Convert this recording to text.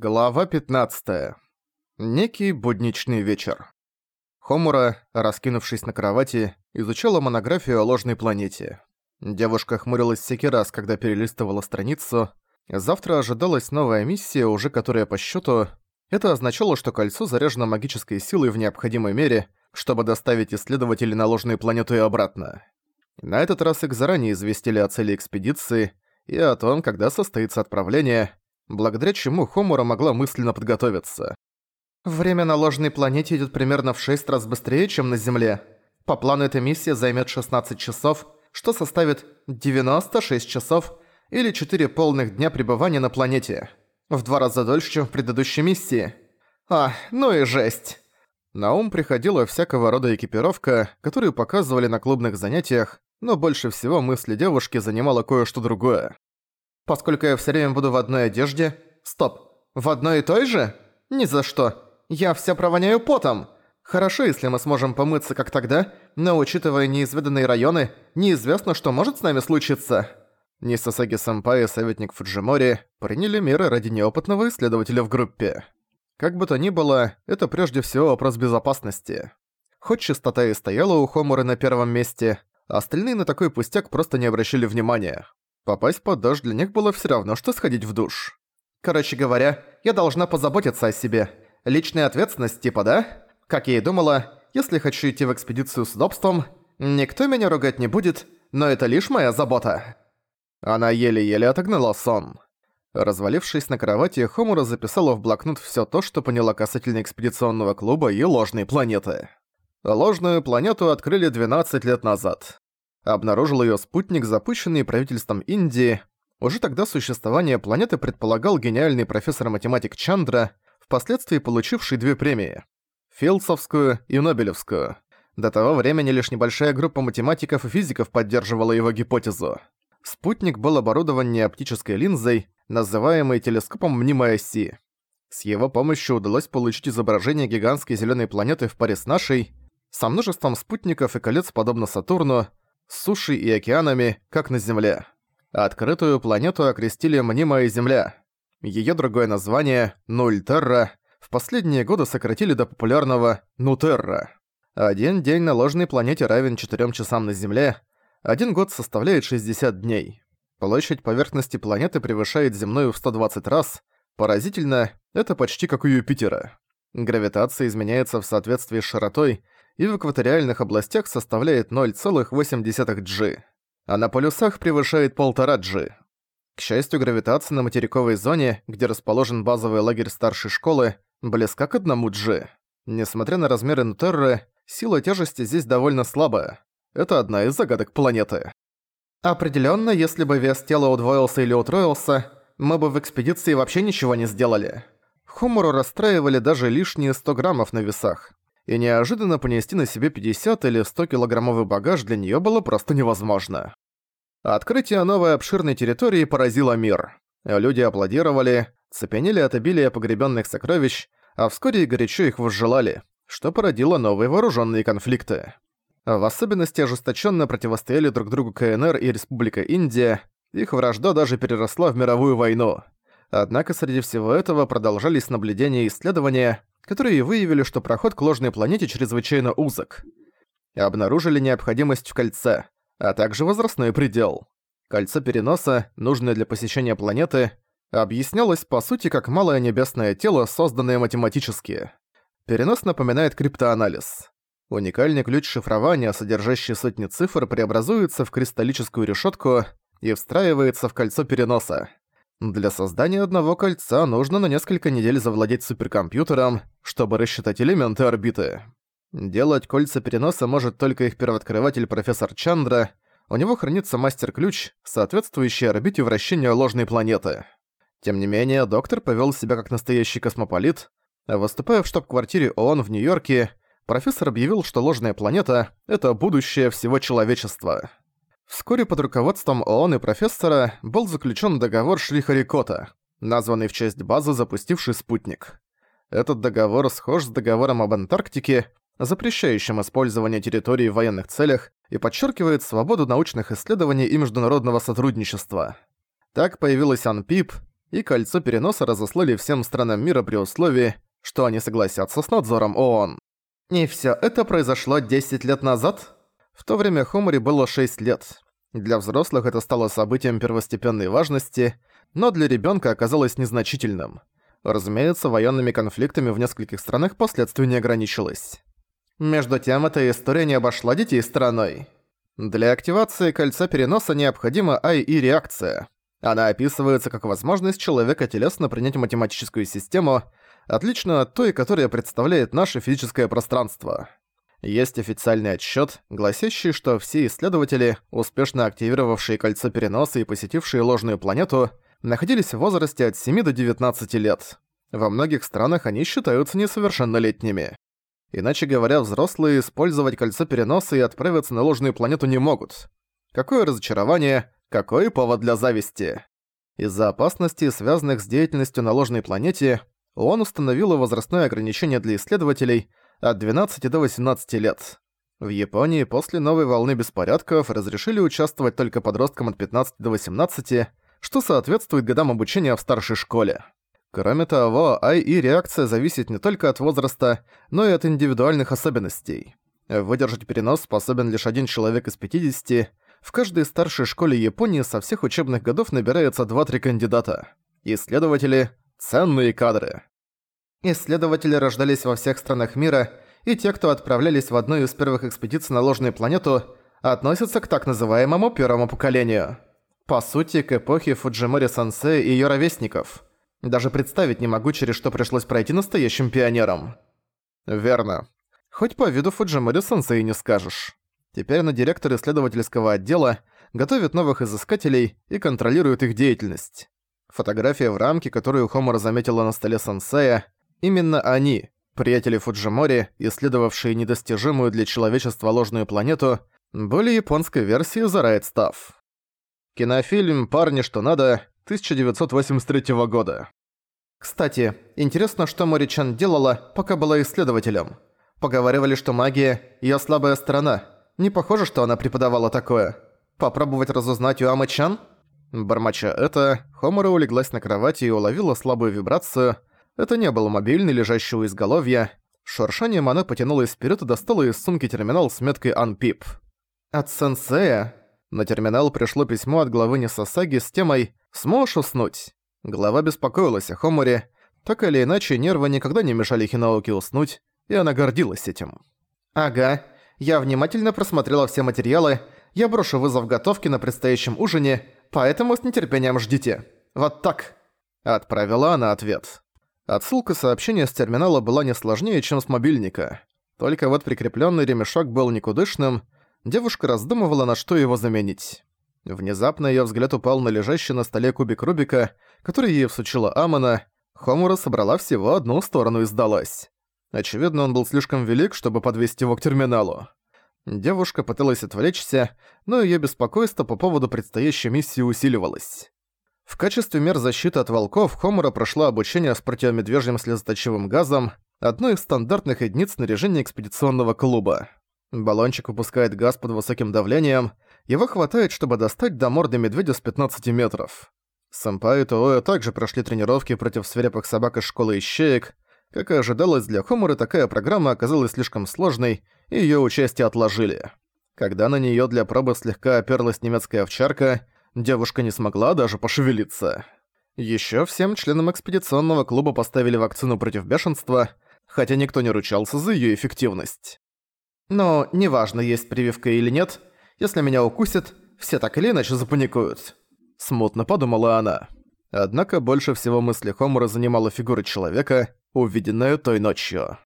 Глава 15. Некий будничный вечер. Хомура, раскинувшись на кровати, изучала монографию о ложной планете. Девушка хмурилась всякий раз, когда перелистывала страницу. Завтра ожидалась новая миссия, уже которая по счету. Это означало, что кольцо заряжено магической силой в необходимой мере, чтобы доставить исследователей на ложную планету и обратно. На этот раз их заранее известили о цели экспедиции и о том, когда состоится отправление – благодаря чему Хомура могла мысленно подготовиться. Время на ложной планете идет примерно в 6 раз быстрее, чем на Земле. По плану эта миссия займет 16 часов, что составит 96 часов или 4 полных дня пребывания на планете. В два раза дольше, чем в предыдущей миссии. А, ну и жесть. На ум приходила всякого рода экипировка, которую показывали на клубных занятиях, но больше всего мысли девушки занимало кое-что другое. Поскольку я все время буду в одной одежде... Стоп, в одной и той же? Ни за что. Я вся провоняю потом. Хорошо, если мы сможем помыться как тогда, но учитывая неизведанные районы, неизвестно, что может с нами случиться. Нисасаги-сэмпай и советник Фуджимори приняли меры ради неопытного исследователя в группе. Как бы то ни было, это прежде всего вопрос безопасности. Хоть чистота и стояла у Хомуры на первом месте, остальные на такой пустяк просто не обращали внимания. Попасть под дождь для них было все равно, что сходить в душ. Короче говоря, я должна позаботиться о себе. Личная ответственность типа, да? Как я и думала, если хочу идти в экспедицию с удобством, никто меня ругать не будет, но это лишь моя забота. Она еле-еле отогнала сон. Развалившись на кровати, Хомура записала в блокнот все то, что поняла касательно экспедиционного клуба и ложной планеты. Ложную планету открыли 12 лет назад обнаружил ее спутник, запущенный правительством Индии. Уже тогда существование планеты предполагал гениальный профессор-математик Чандра, впоследствии получивший две премии – Филдсовскую и Нобелевскую. До того времени лишь небольшая группа математиков и физиков поддерживала его гипотезу. Спутник был оборудован не оптической линзой, называемой телескопом мнимой оси. С его помощью удалось получить изображение гигантской зеленой планеты в паре с нашей, со множеством спутников и колец подобно Сатурну, сушей и океанами, как на Земле. Открытую планету окрестили «Мнимая Земля». Её другое название – Нультерра в последние годы сократили до популярного Нутерра. Один день на ложной планете равен 4 часам на Земле, один год составляет 60 дней. Площадь поверхности планеты превышает земную в 120 раз. Поразительно, это почти как у Юпитера. Гравитация изменяется в соответствии с широтой, и в экваториальных областях составляет 0,8 G, а на полюсах превышает 1,5 G. К счастью, гравитация на материковой зоне, где расположен базовый лагерь старшей школы, близка к 1 G. Несмотря на размеры Нутерры, сила тяжести здесь довольно слабая. Это одна из загадок планеты. Определенно, если бы вес тела удвоился или утроился, мы бы в экспедиции вообще ничего не сделали. Хумору расстраивали даже лишние 100 граммов на весах и неожиданно понести на себе 50 или 100 килограммовый багаж для неё было просто невозможно. Открытие новой обширной территории поразило мир. Люди аплодировали, цепенели от обилия погребенных сокровищ, а вскоре и горячо их возжелали, что породило новые вооруженные конфликты. В особенности ожесточенно противостояли друг другу КНР и Республика Индия, их вражда даже переросла в мировую войну. Однако среди всего этого продолжались наблюдения и исследования, которые выявили, что проход к ложной планете чрезвычайно узок. Обнаружили необходимость в кольце, а также возрастной предел. Кольцо переноса, нужное для посещения планеты, объяснялось по сути как малое небесное тело, созданное математически. Перенос напоминает криптоанализ. Уникальный ключ шифрования, содержащий сотни цифр, преобразуется в кристаллическую решетку и встраивается в кольцо переноса. Для создания одного кольца нужно на несколько недель завладеть суперкомпьютером, чтобы рассчитать элементы орбиты. Делать кольца переноса может только их первооткрыватель профессор Чандра, у него хранится мастер-ключ, соответствующий орбите вращения ложной планеты. Тем не менее, доктор повел себя как настоящий космополит, выступая в штаб-квартире ООН в Нью-Йорке, профессор объявил, что ложная планета — это будущее всего человечества. Вскоре под руководством ООН и профессора был заключен договор Шлихарикота, названный в честь базы, запустивший спутник. Этот договор схож с договором об Антарктике, запрещающим использование территории в военных целях и подчеркивает свободу научных исследований и международного сотрудничества. Так появилась АНПИП, и кольцо переноса разослали всем странам мира при условии, что они согласятся с надзором ООН. И всё это произошло 10 лет назад? В то время Хомори было 6 лет. Для взрослых это стало событием первостепенной важности, но для ребёнка оказалось незначительным. Разумеется, военными конфликтами в нескольких странах последствий не ограничилось. Между тем, эта история не обошла детей стороной. Для активации кольца переноса необходима АИ-реакция. Она описывается как возможность человека телесно принять математическую систему, отлично от той, которая представляет наше физическое пространство. Есть официальный отчет, гласящий, что все исследователи, успешно активировавшие кольцо переноса и посетившие ложную планету, находились в возрасте от 7 до 19 лет. Во многих странах они считаются несовершеннолетними. Иначе говоря, взрослые использовать кольцо переноса и отправиться на ложную планету не могут. Какое разочарование, какой повод для зависти. Из-за опасностей, связанных с деятельностью на ложной планете, он установил возрастное ограничение для исследователей от 12 до 18 лет. В Японии после новой волны беспорядков разрешили участвовать только подросткам от 15 до 18, что соответствует годам обучения в старшей школе. Кроме того, АИ-реакция зависит не только от возраста, но и от индивидуальных особенностей. Выдержать перенос способен лишь один человек из 50. В каждой старшей школе Японии со всех учебных годов набирается 2-3 кандидата. Исследователи – ценные кадры. Исследователи рождались во всех странах мира, и те, кто отправлялись в одну из первых экспедиций на ложную планету, относятся к так называемому первому поколению. По сути, к эпохе Фуджимори-сенсея и её ровесников – даже представить не могу, через что пришлось пройти настоящим пионерам. Верно. Хоть по виду Фуджимори сенсей не скажешь. Теперь на директор исследовательского отдела готовит новых изыскателей и контролирует их деятельность. Фотография в рамке, которую Хомора заметила на столе сенсея, именно они, приятели Фуджимори, исследовавшие недостижимую для человечества ложную планету, были японской версией The Right Stuff. Кинофильм «Парни, что надо» 1983 года. Кстати, интересно, что Моричан делала, пока была исследователем. Поговаривали, что магия – её слабая сторона. Не похоже, что она преподавала такое. Попробовать разузнать у Амы-чан? Бормоча это, Хомора улеглась на кровати и уловила слабую вибрацию. Это не был мобильный, лежащий у изголовья. Шуршанием она потянулась вперед и достала из сумки терминал с меткой «Unpip». От сенсея. На терминал пришло письмо от главы Нисасаги с темой «Сможешь уснуть?» Глава беспокоилась о Хоморе. Так или иначе, нервы никогда не мешали Хинаоке уснуть, и она гордилась этим. «Ага, я внимательно просмотрела все материалы, я брошу вызов готовки на предстоящем ужине, поэтому с нетерпением ждите. Вот так!» Отправила она ответ. Отсылка сообщения с терминала была не сложнее, чем с мобильника. Только вот прикрепленный ремешок был никудышным, девушка раздумывала, на что его заменить. Внезапно ее взгляд упал на лежащий на столе кубик Рубика, который ей всучила Амана. Хомура собрала всего одну сторону и сдалась. Очевидно, он был слишком велик, чтобы подвести его к терминалу. Девушка пыталась отвлечься, но ее беспокойство по поводу предстоящей миссии усиливалось. В качестве мер защиты от волков Хомура прошла обучение с противомедвежьим слезоточивым газом, одной из стандартных единиц снаряжения экспедиционного клуба. Баллончик выпускает газ под высоким давлением, его хватает, чтобы достать до морды медведя с 15 метров. Сэмпай и Туоя также прошли тренировки против свирепых собак из школы ищеек. Как и ожидалось, для Хомуры такая программа оказалась слишком сложной, и её участие отложили. Когда на неё для пробы слегка оперлась немецкая овчарка, девушка не смогла даже пошевелиться. Ещё всем членам экспедиционного клуба поставили вакцину против бешенства, хотя никто не ручался за её эффективность. Но неважно, есть прививка или нет, если меня укусят, все так или иначе запаникуют. Смутно подумала она. Однако больше всего мысли Хомура занимала фигура человека, увиденная той ночью.